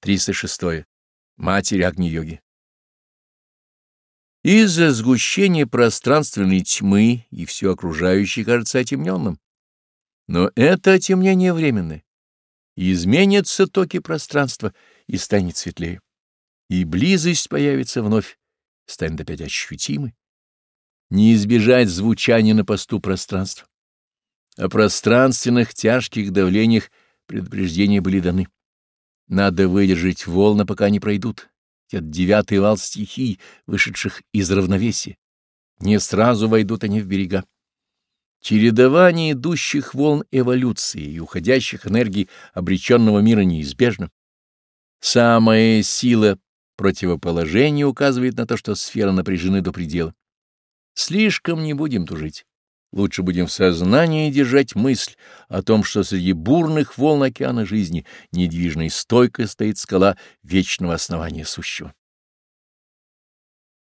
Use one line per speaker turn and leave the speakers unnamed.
306. Матерь Агни-йоги. Из-за сгущения пространственной тьмы и все окружающее кажется отемненным. Но это отемнение временное. Изменятся токи пространства и станет светлее. И близость появится вновь, станет опять ощутимой. Не избежать звучания на посту пространства. О пространственных тяжких давлениях предупреждения были даны. Надо выдержать волны, пока не пройдут. Это девятый вал стихий, вышедших из равновесия. Не сразу войдут они в берега. Чередование идущих волн эволюции и уходящих энергий обреченного мира неизбежно. Самая сила противоположения указывает на то, что сфера напряжены до предела. Слишком не будем тужить. Лучше будем в сознании держать мысль о том, что среди бурных волн океана жизни недвижной стойкой стоит скала вечного основания сущего.